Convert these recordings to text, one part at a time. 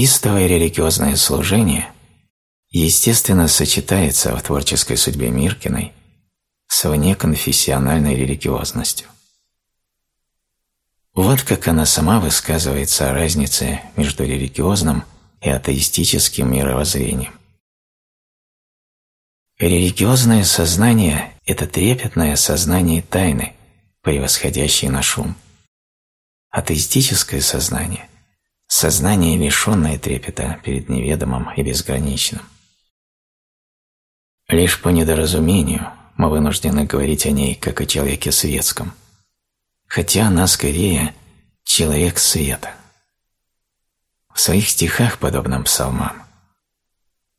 Истовое религиозное служение естественно сочетается в творческой судьбе Миркиной с внеконфессиональной религиозностью. Вот как она сама высказывается о разнице между религиозным и атеистическим мировоззрением. Религиозное сознание – это трепетное сознание тайны, превосходящее на шум. Атеистическое сознание – сознание, лишенное трепета перед неведомым и безграничным. Лишь по недоразумению мы вынуждены говорить о ней как о человеке светском, хотя она скорее человек света. В своих стихах, подобным псалмам,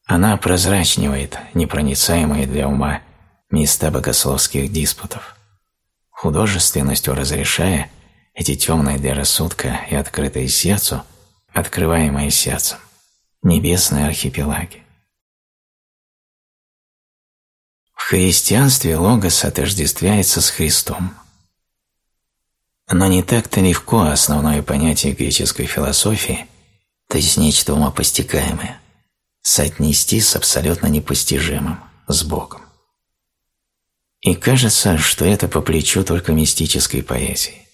она прозрачнивает непроницаемые для ума места богословских диспутов, художественностью разрешая эти темные для рассудка и открытые сердцу, открываемые сердцем, небесные архипелаги. В христианстве логос отождествляется с Христом. Но не так-то легко основное понятие греческой философии, то есть нечто умопостигаемое, соотнести с абсолютно непостижимым, с Богом. И кажется, что это по плечу только мистической поэзии.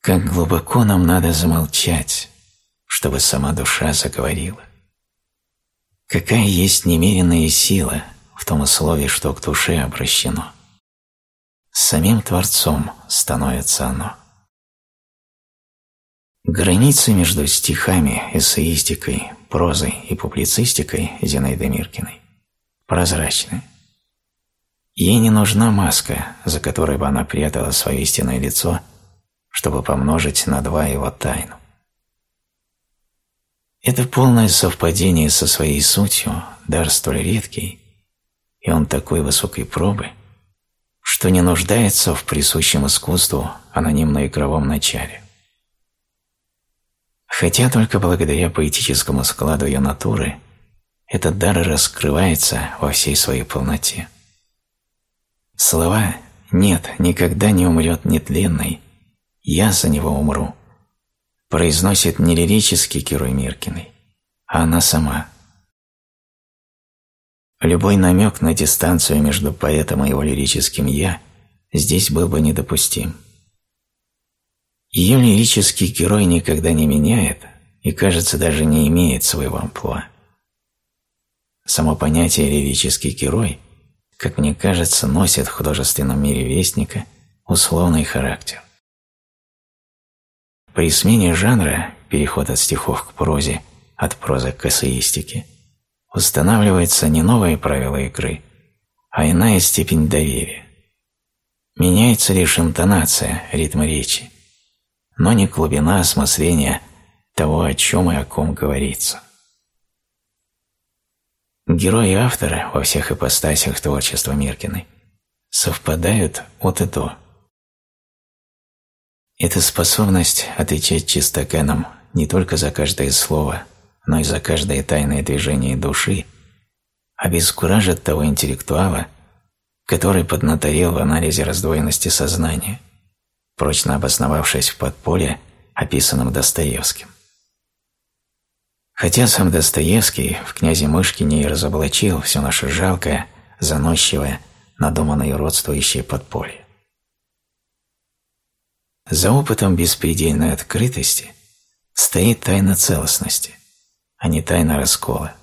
Как глубоко нам надо замолчать, чтобы сама душа заговорила. Какая есть немеренная сила в том условии, что к душе обращено. Самим Творцом становится оно. Границы между стихами, эссеистикой, прозой и публицистикой Зинаиды Миркиной прозрачны. Ей не нужна маска, за которой бы она прятала свое истинное лицо, чтобы помножить на два его тайну. Это полное совпадение со своей сутью, дар столь редкий, и он такой высокой пробы, что не нуждается в присущем искусству анонимно-игровом начале. Хотя только благодаря поэтическому складу ее натуры этот дар раскрывается во всей своей полноте. Слова «нет, никогда не умрет нетленный», «я за него умру» произносит не лирический герой Миркиной, а она сама. Любой намек на дистанцию между поэтом и его лирическим «я» здесь был бы недопустим. Ее лирический герой никогда не меняет и, кажется, даже не имеет своего амплуа. Само понятие «лирический герой», как мне кажется, носит в художественном мире Вестника условный характер. При смене жанра, переход от стихов к прозе, от прозы к эссеистике, устанавливается не новые правила игры, а иная степень доверия. Меняется лишь интонация, ритм речи, но не глубина осмысления того, о чем и о ком говорится. Герои автора во всех ипостасях творчества Миркиной совпадают от и до. Эта способность отвечать чистоканом не только за каждое слово, но и за каждое тайное движение души обескуражит того интеллектуала, который поднаторел в анализе раздвоенности сознания – прочно обосновавшись в подполье, описанном Достоевским. Хотя сам Достоевский в «Князе Мышкине» и разоблачил все наше жалкое, заносчивое, надуманное родствующее подполье. За опытом беспредельной открытости стоит тайна целостности, а не тайна раскола.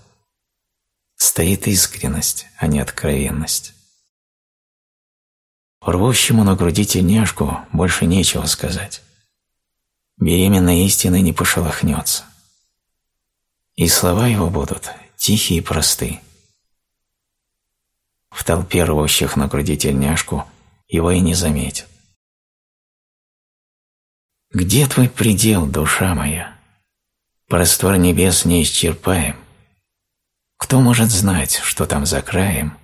Стоит искренность, а не откровенность. Рвущему на груди тельняшку больше нечего сказать. Беременная истина не пошелохнется. И слова его будут тихие и просты. В толпе рвущих на груди тельняшку его и не заметят. Где твой предел, душа моя? Простор небес не исчерпаем. Кто может знать, что там за краем,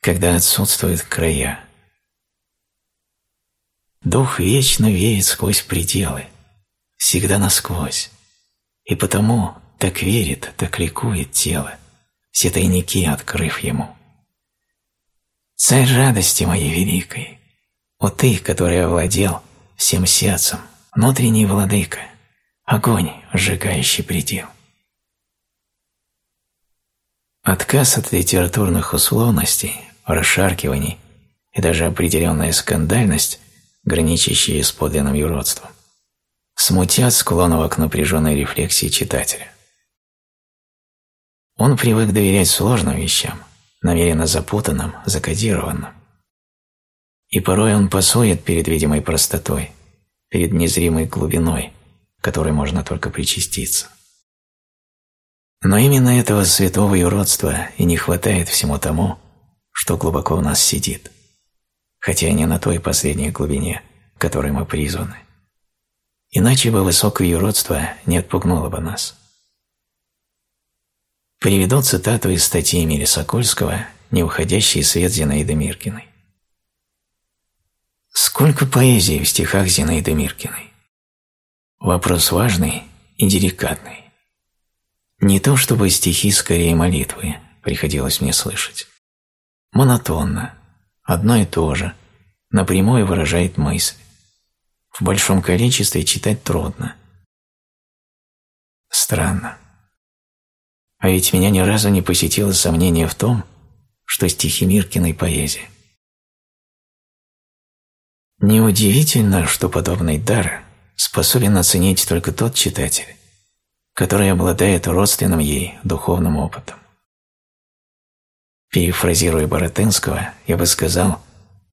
когда отсутствуют края? Дух вечно веет сквозь пределы, всегда насквозь, и потому так верит, так ликует тело, все тайники открыв ему. Царь радости моей великой, о ты, который овладел всем сердцем, внутренний владыка, огонь, сжигающий предел. Отказ от литературных условностей, расшаркиваний и даже определенная скандальность, граничащие с подлинным юродством, смутят склонного к напряженной рефлексии читателя. Он привык доверять сложным вещам, намеренно запутанным, закодированным. И порой он пасует перед видимой простотой, перед незримой глубиной, которой можно только причаститься. Но именно этого святого юродства и не хватает всему тому, что глубоко в нас сидит, хотя и не на той последней глубине, которой мы призваны. Иначе бы высокое юродство не отпугнуло бы нас. Приведу цитату из статьи Эмиля Сокольского «Не уходящий свет Зинаиды Миркиной». Сколько поэзии в стихах Зинаиды Миркиной? Вопрос важный и деликатный. Не то чтобы стихи скорее молитвы приходилось мне слышать. Монотонно, одно и то же, напрямую выражает мысль. В большом количестве читать трудно. Странно. А ведь меня ни разу не посетило сомнение в том, что стихи Миркиной поэзия. Неудивительно, что подобный дар способен оценить только тот читатель, который обладает родственным ей духовным опытом. Перефразируя Боротынского, я бы сказал,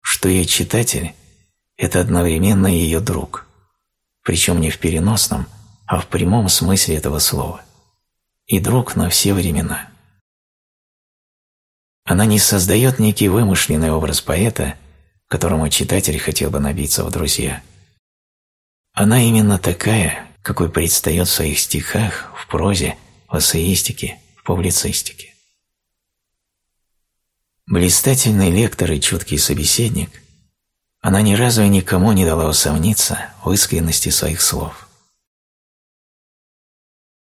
что ее читатель – это одновременно ее друг, причем не в переносном, а в прямом смысле этого слова, и друг на все времена. Она не создает некий вымышленный образ поэта, которому читатель хотел бы набиться в друзья. Она именно такая, какой предстает в своих стихах, в прозе, в эссеистике, в публицистике. Блистательный лектор и чуткий собеседник, она ни разу и никому не дала усомниться в искренности своих слов.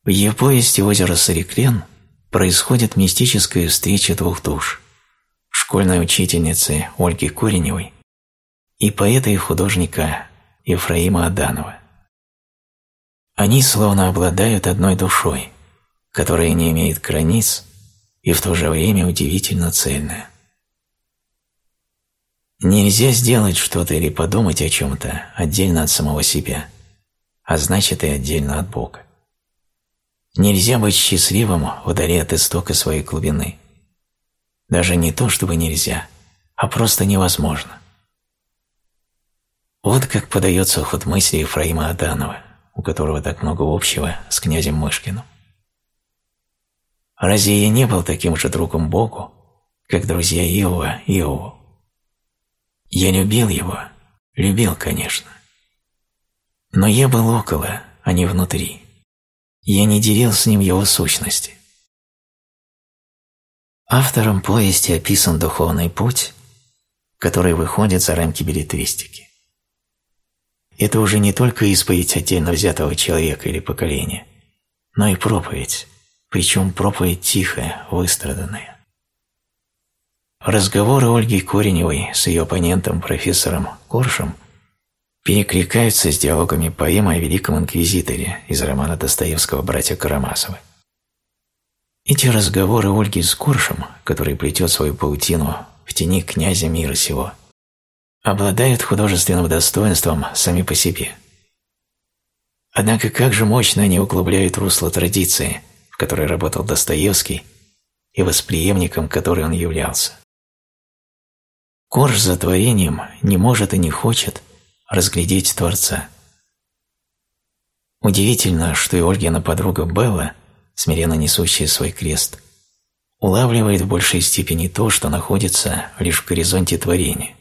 В ее повести «Озеро Сариклен» происходит мистическая встреча двух душ – школьной учительницы Ольги Кореневой и поэта и художника Ефраима Аданова. Они словно обладают одной душой, которая не имеет границ и в то же время удивительно цельная. Нельзя сделать что-то или подумать о чем-то отдельно от самого себя, а значит и отдельно от Бога. Нельзя быть счастливым вдали от истока своей глубины. Даже не то, чтобы нельзя, а просто невозможно. Вот как подается ход мысли Ефраима Аданова у которого так много общего с князем Мышкиным. Разве я не был таким же другом Богу, как друзья Иова Иову? Я любил его, любил, конечно. Но я был около, а не внутри. Я не делил с ним его сущности. Автором повести описан духовный путь, который выходит за рамки билетристики. Это уже не только исповедь отдельно взятого человека или поколения, но и проповедь, причем проповедь тихая, выстраданная. Разговоры Ольги Кореневой с ее оппонентом профессором Коршем перекликаются с диалогами поэмы о Великом Инквизиторе из романа Достоевского «Братья Карамазовы». Эти разговоры Ольги с Коршем, который плетет свою паутину в тени князя мира сего – обладают художественным достоинством сами по себе. Однако как же мощно они углубляют русло традиции, в которой работал Достоевский и восприемником которой он являлся. Корж за творением не может и не хочет разглядеть Творца. Удивительно, что и Ольгина подруга Белла, смиренно несущая свой крест, улавливает в большей степени то, что находится лишь в горизонте творения.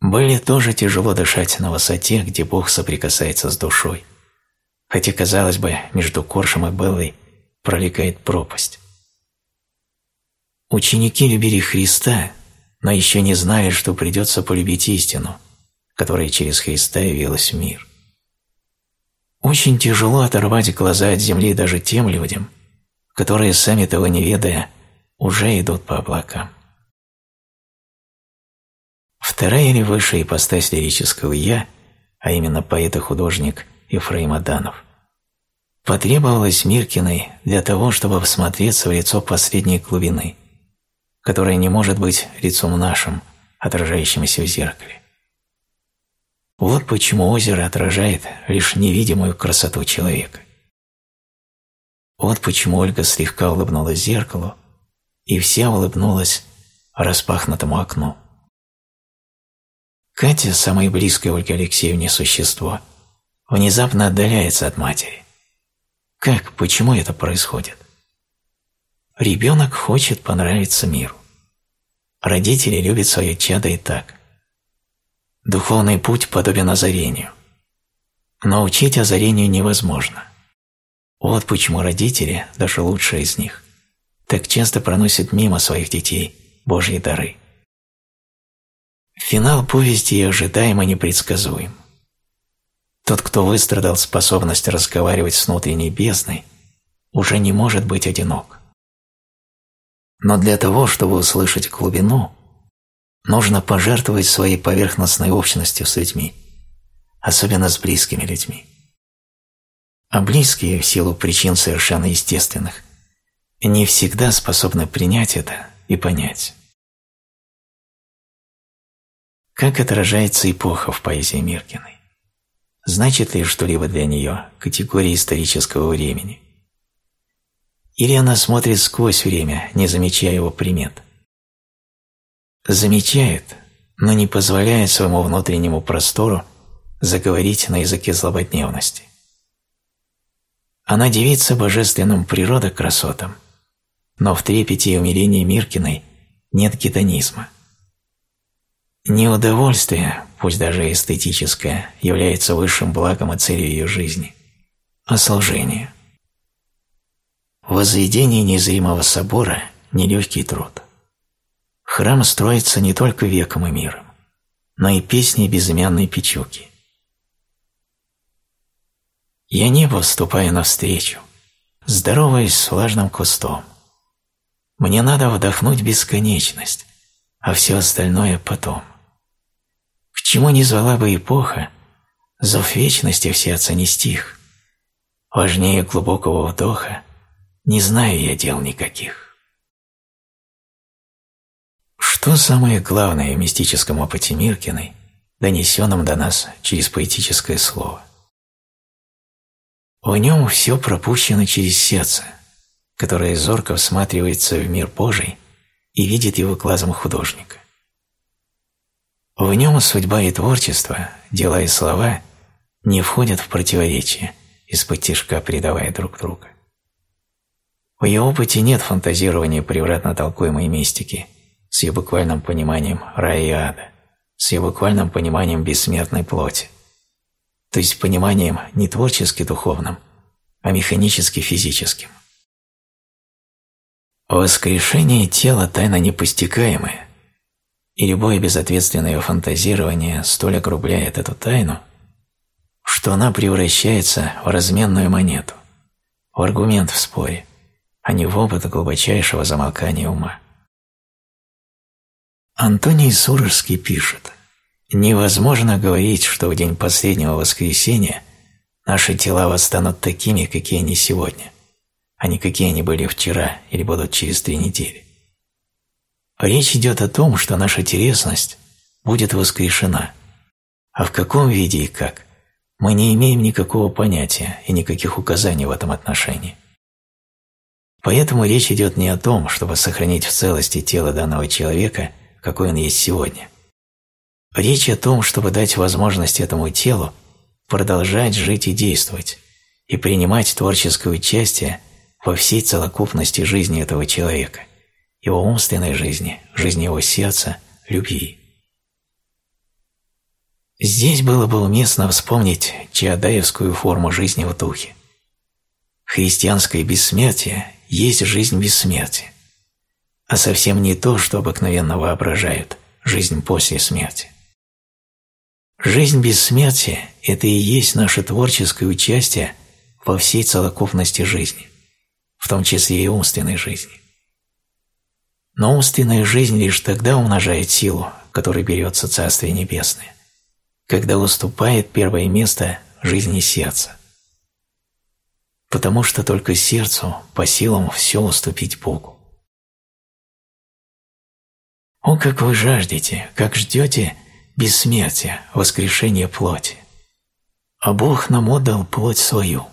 Были тоже тяжело дышать на высоте, где Бог соприкасается с душой. Хотя, казалось бы, между Коршем и Беллой пролегает пропасть. Ученики любили Христа, но еще не знали, что придется полюбить истину, которая через Христа явилась в мир. Очень тяжело оторвать глаза от земли даже тем людям, которые, сами того не ведая, уже идут по облакам. Вторая или высшая ипостась лирического «я», а именно поэт и художник Ефраима Данов, потребовалось Миркиной для того, чтобы всмотреться в лицо последней глубины, которое не может быть лицом нашим, отражающимся в зеркале. Вот почему озеро отражает лишь невидимую красоту человека. Вот почему Ольга слегка улыбнулась зеркалу, и вся улыбнулась распахнутому окну. Катя, самое близкое Ольге Алексеевне существо, внезапно отдаляется от матери. Как, почему это происходит? Ребенок хочет понравиться миру. Родители любят свое чадо и так. Духовный путь подобен озарению. Но учить озарению невозможно. Вот почему родители, даже лучшие из них, так часто проносят мимо своих детей Божьи дары. Финал повести ожидаемо непредсказуем. Тот, кто выстрадал способность разговаривать с внутренней бездной, уже не может быть одинок. Но для того, чтобы услышать глубину, нужно пожертвовать своей поверхностной общностью с людьми, особенно с близкими людьми. А близкие, в силу причин совершенно естественных, не всегда способны принять это и понять. Как отражается эпоха в поэзии Миркиной? Значит ли что-либо для нее категория исторического времени? Или она смотрит сквозь время, не замечая его примет? Замечает, но не позволяет своему внутреннему простору заговорить на языке злободневности. Она девица божественным природа но в трепете и умилении Миркиной нет гедонизма. Неудовольствие, пусть даже эстетическое, является высшим благом и целью ее жизни, а служение. Возведение незримого собора – нелегкий труд. Храм строится не только веком и миром, но и песней безымянной печуки. Я небо вступаю навстречу, здороваясь с влажным кустом. Мне надо вдохнуть бесконечность, а все остальное потом чему не звала бы эпоха, зов вечности в сердце не стих. Важнее глубокого вдоха не знаю я дел никаких. Что самое главное в мистическом опыте Миркиной, донесенном до нас через поэтическое слово? В нем все пропущено через сердце, которое зорко всматривается в мир Божий и видит его глазом художника. В нем судьба и творчество, дела и слова не входят в противоречие, из-под тяжка предавая друг друга. В ее опыте нет фантазирования превратно толкуемой мистики с ее буквальным пониманием рая и ада, с ее буквальным пониманием бессмертной плоти, то есть пониманием не творчески духовным, а механически физическим. Воскрешение тела – тайна непостигаемая, и любое безответственное фантазирование столь огрубляет эту тайну, что она превращается в разменную монету, в аргумент в споре, а не в опыт глубочайшего замолкания ума. Антоний Сурожский пишет, «Невозможно говорить, что в день последнего воскресения наши тела восстанут такими, какие они сегодня, а не какие они были вчера или будут через три недели. Речь идет о том, что наша телесность будет воскрешена. А в каком виде и как, мы не имеем никакого понятия и никаких указаний в этом отношении. Поэтому речь идет не о том, чтобы сохранить в целости тело данного человека, какой он есть сегодня. Речь о том, чтобы дать возможность этому телу продолжать жить и действовать, и принимать творческое участие во всей целокупности жизни этого человека – его умственной жизни, жизни его сердца, любви. Здесь было бы уместно вспомнить чаадаевскую форму жизни в духе. Христианское бессмертие есть жизнь бессмертия, а совсем не то, что обыкновенно воображают – жизнь после смерти. Жизнь бессмертия – это и есть наше творческое участие во всей целокупности жизни, в том числе и умственной жизни. Но умственная жизнь лишь тогда умножает силу, которой берется Царствие Небесное, когда уступает первое место жизни сердца. Потому что только сердцу по силам все уступить Богу. О, как вы жаждете, как ждете бессмертия, воскрешения плоти. А Бог нам отдал плоть свою,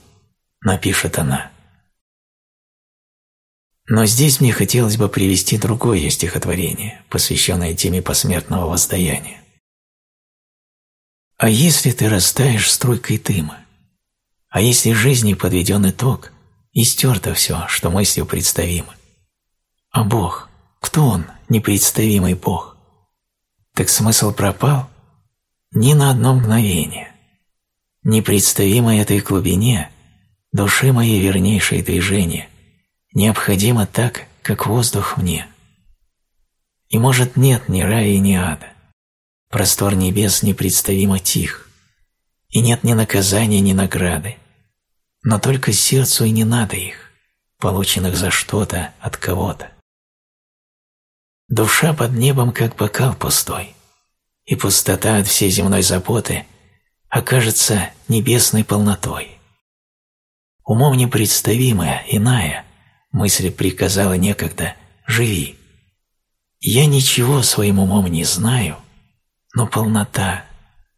напишет она. Но здесь мне хотелось бы привести другое стихотворение, посвященное теме посмертного воздаяния. А если ты растаешь струйкой дыма? А если жизни подведен итог, и стерто все, что мыслью представимо? А Бог, кто Он, непредставимый Бог? Так смысл пропал? Ни на одно мгновение. Непредставимой этой глубине души моей вернейшее движение необходимо так, как воздух мне. И может нет ни рая, ни ада. Простор небес непредставимо тих, и нет ни наказания, ни награды. Но только сердцу и не надо их, полученных за что-то от кого-то. Душа под небом, как бокал пустой, и пустота от всей земной заботы окажется небесной полнотой. Умом непредставимая, иная, мысль приказала некогда «живи». Я ничего своим умом не знаю, но полнота,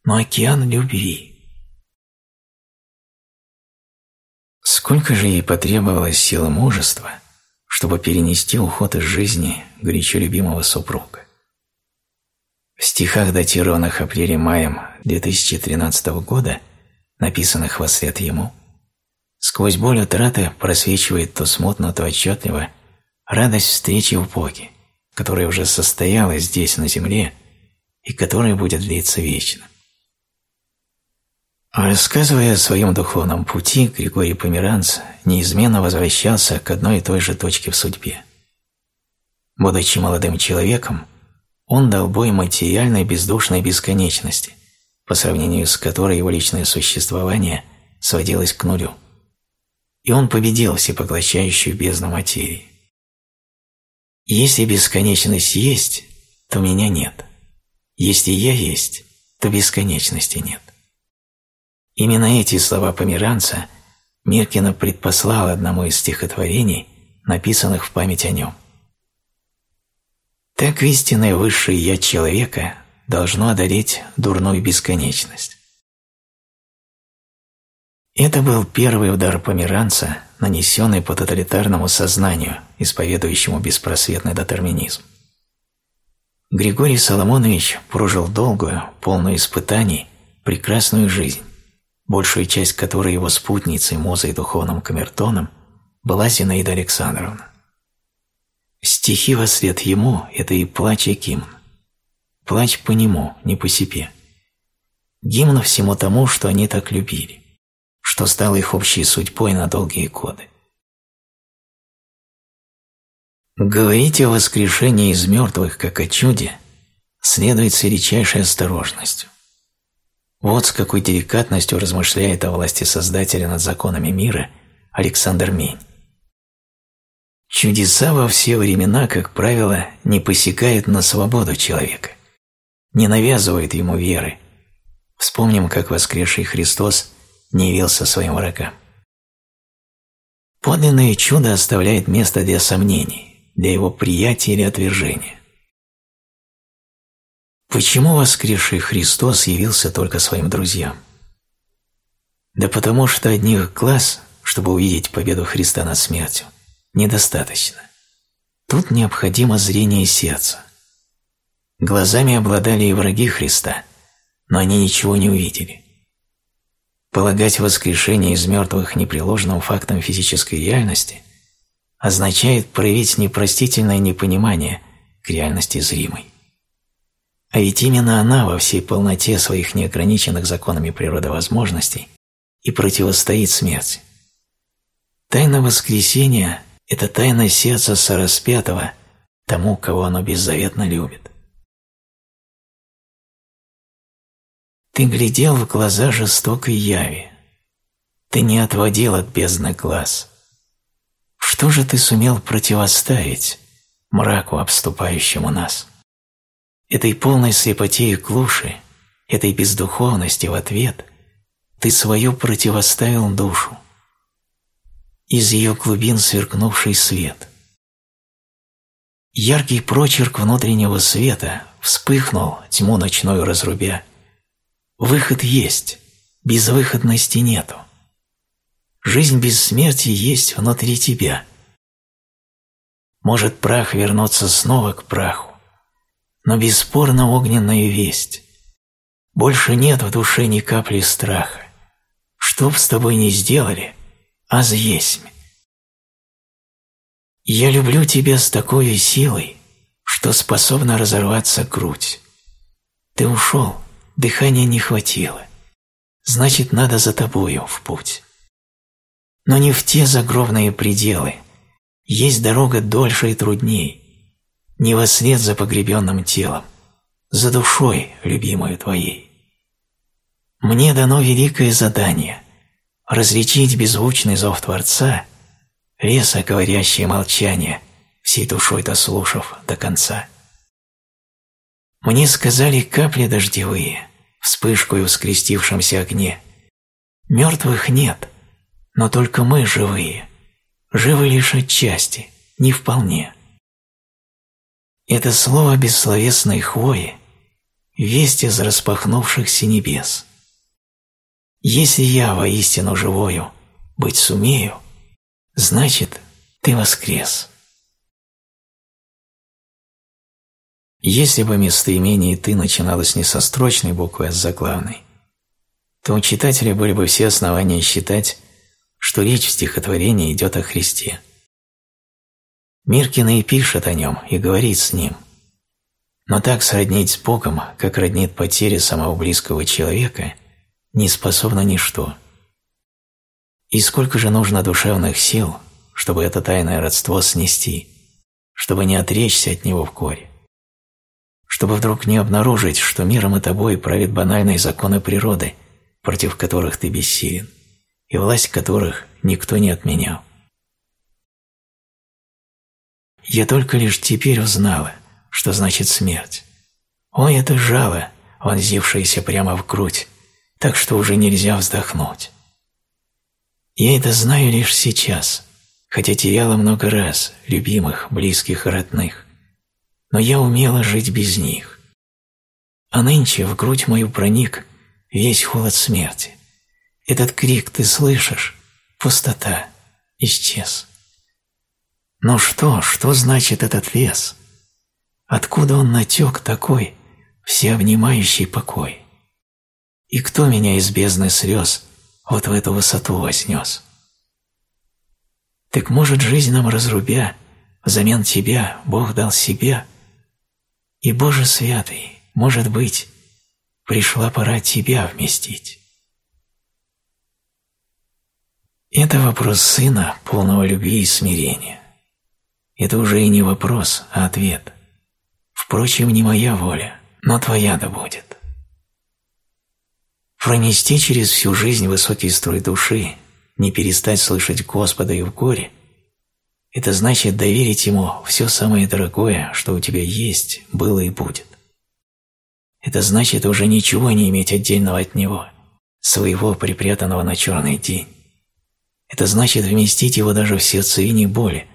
но океан любви. Сколько же ей потребовалось силы мужества, чтобы перенести уход из жизни горячо любимого супруга. В стихах, датированных апрелем-маем 2013 года, написанных во след ему, сквозь боль утраты просвечивает то смутно, то отчетливо радость встречи в Боге, которая уже состоялась здесь, на земле, и которая будет длиться вечно. Рассказывая о своем духовном пути, Григорий Померанц неизменно возвращался к одной и той же точке в судьбе. Будучи молодым человеком, он дал бой материальной бездушной бесконечности, по сравнению с которой его личное существование сводилось к нулю. И он победил всепоглощающую бездну материи. Если бесконечность есть, то меня нет. Если я есть, то бесконечности нет. Именно эти слова померанца Миркина предпослал одному из стихотворений, написанных в память о нем. Так истинное высшее «я» человека должно одолеть дурную бесконечность. Это был первый удар померанца, нанесенный по тоталитарному сознанию, исповедующему беспросветный детерминизм. Григорий Соломонович прожил долгую, полную испытаний, прекрасную жизнь большую часть которой его спутницей, музой духовным камертоном была Зинаида Александровна. Стихи во след ему – это и плач, и гимн. Плач по нему, не по себе. Гимн всему тому, что они так любили, что стало их общей судьбой на долгие годы. Говорить о воскрешении из мертвых, как о чуде, следует с величайшей осторожностью. Вот с какой деликатностью размышляет о власти Создателя над законами мира Александр Мень. Чудеса во все времена, как правило, не посекают на свободу человека, не навязывают ему веры. Вспомним, как воскресший Христос не явился своим врагам. Подлинное чудо оставляет место для сомнений, для его приятия или отвержения. Почему воскресший Христос явился только своим друзьям? Да потому что одних глаз, чтобы увидеть победу Христа над смертью, недостаточно. Тут необходимо зрение сердца. Глазами обладали и враги Христа, но они ничего не увидели. Полагать воскрешение из мертвых непреложным фактом физической реальности означает проявить непростительное непонимание к реальности зримой. А ведь именно она во всей полноте своих неограниченных законами природы возможностей и противостоит смерти. Тайна воскресения – это тайна сердца сораспятого тому, кого оно беззаветно любит. Ты глядел в глаза жестокой яви. Ты не отводил от бездны глаз. Что же ты сумел противоставить мраку, обступающему нас? Этой полной слепоте и глуши, этой бездуховности в ответ, ты свою противоставил душу. Из ее глубин сверкнувший свет. Яркий прочерк внутреннего света вспыхнул, тьму ночную разрубя. Выход есть, безвыходности нету. Жизнь без смерти есть внутри тебя. Может прах вернуться снова к праху, но бесспорно огненная весть. Больше нет в душе ни капли страха. Что б с тобой ни сделали, аз есть. Я люблю тебя с такой силой, что способна разорваться грудь. Ты ушел, дыхания не хватило. Значит, надо за тобою в путь. Но не в те загробные пределы. Есть дорога дольше и трудней. Не во след за погребенным телом, за душой, любимую твоей. Мне дано великое задание – различить беззвучный зов Творца, леса говорящее молчание, всей душой дослушав до конца. Мне сказали капли дождевые, вспышкою в скрестившемся огне. Мертвых нет, но только мы живые, живы лишь отчасти, не вполне. Это слово бессловесной хвои, весть из распахнувшихся небес. Если я воистину живою быть сумею, значит, ты воскрес. Если бы местоимение «ты» начиналось не со строчной буквы, а с заглавной, то у читателя были бы все основания считать, что речь в стихотворении идет о Христе. Миркина и пишет о нем, и говорит с ним. Но так сроднить с Богом, как роднит потеря самого близкого человека, не способно ничто. И сколько же нужно душевных сил, чтобы это тайное родство снести, чтобы не отречься от него в коре, чтобы вдруг не обнаружить, что миром и тобой правит банальные законы природы, против которых ты бессилен и власть которых никто не отменял. Я только лишь теперь узнала, что значит смерть. Ой, это жало, вонзившееся прямо в грудь, так что уже нельзя вздохнуть. Я это знаю лишь сейчас, хотя теряла много раз любимых, близких и родных, но я умела жить без них. А нынче в грудь мою проник весь холод смерти. Этот крик ты слышишь? Пустота. Исчез. Но что, что значит этот лес? Откуда он натек такой, всеобнимающий покой? И кто меня из бездны слез вот в эту высоту вознес? Так может, жизнь нам разрубя, взамен тебя Бог дал себе? И, Боже святый, может быть, пришла пора тебя вместить. Это вопрос сына, полного любви и смирения. Это уже и не вопрос, а ответ. Впрочем, не моя воля, но твоя да будет. Пронести через всю жизнь высокий строй души, не перестать слышать Господа и в горе – это значит доверить Ему все самое дорогое, что у тебя есть, было и будет. Это значит уже ничего не иметь отдельного от Него, своего припрятанного на черный день. Это значит вместить его даже в сердцевине боли,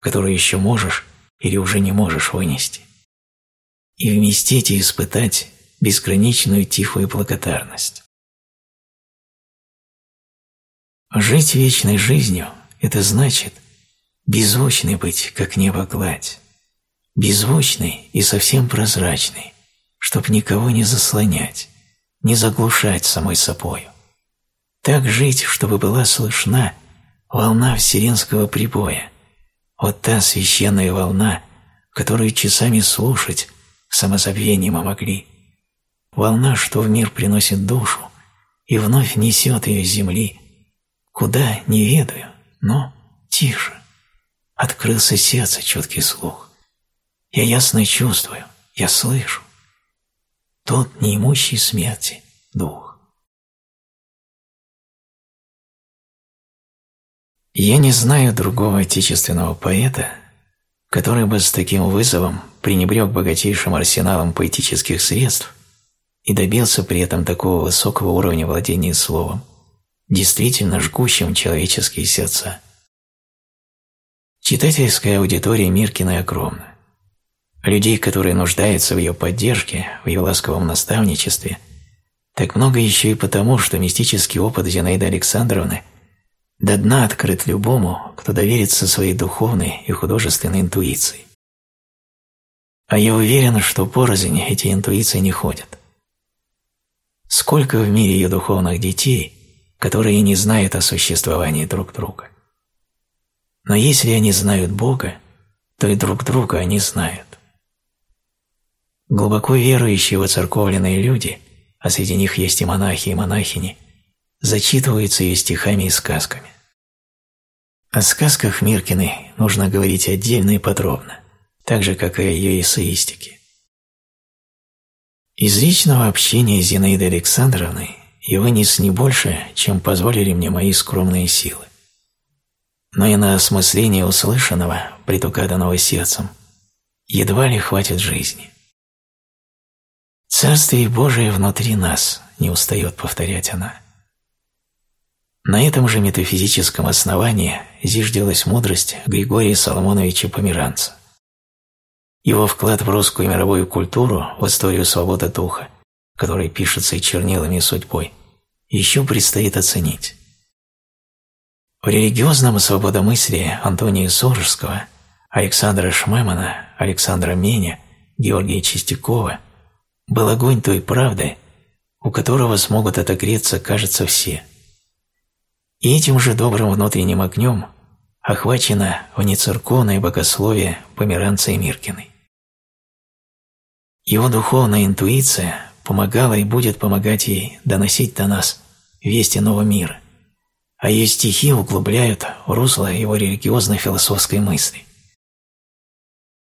которую еще можешь или уже не можешь вынести. И вместить и испытать безграничную тихую благодарность. Жить вечной жизнью – это значит беззвучный быть, как небо гладь, беззвучный и совсем прозрачный, чтоб никого не заслонять, не заглушать самой собою. Так жить, чтобы была слышна волна вселенского прибоя, вот та священная волна, которую часами слушать самозабвением могли. Волна, что в мир приносит душу и вновь несет ее с земли. Куда, не ведаю, но тише. Открылся сердце чуткий слух. Я ясно чувствую, я слышу. Тот неимущий смерти дух. Я не знаю другого отечественного поэта, который бы с таким вызовом пренебрег богатейшим арсеналом поэтических средств и добился при этом такого высокого уровня владения словом. действительно жгущим человеческие сердца. Читательская аудитория Миркиной огромна. Людей, которые нуждаются в ее поддержке, в ее ласковом наставничестве, так много еще и потому, что мистический опыт Зинаиды Александровны до дна открыт любому, кто доверится своей духовной и художественной интуиции. А я уверен, что порознь эти интуиции не ходят. Сколько в мире ее духовных детей, которые не знают о существовании друг друга. Но если они знают Бога, то и друг друга они знают. Глубоко верующие воцерковленные люди, а среди них есть и монахи, и монахини, зачитываются ее стихами и сказками. О сказках Миркиной нужно говорить отдельно и подробно, так же, как и о ее эссеистике. Из личного общения с Зинаидой Александровной я вынес не больше, чем позволили мне мои скромные силы. Но и на осмысление услышанного, предугаданного сердцем, едва ли хватит жизни. «Царствие Божие внутри нас», — не устает повторять она. На этом же метафизическом основании зиждилась мудрость Григория Соломоновича Померанца. Его вклад в русскую мировую культуру, в историю свободы духа, который пишется и чернилами и судьбой, еще предстоит оценить. В религиозном свободомыслии Антония Сорожского, Александра Шмемана, Александра Меня, Георгия Чистякова – был огонь той правды, у которого смогут отогреться, кажется, все. И этим же добрым внутренним огнем охвачено внецерковное богословие Померанца и Миркиной. Его духовная интуиция помогала и будет помогать ей доносить до нас вести нового мира, а ее стихи углубляют русло его религиозно-философской мысли.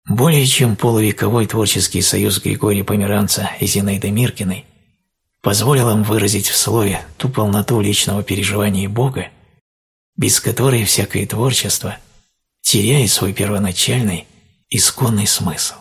Более чем полувековой творческий союз Григория Померанца и Зинаиды Миркиной позволил им выразить в слове ту полноту личного переживания Бога, без которой всякое творчество теряет свой первоначальный, исконный смысл.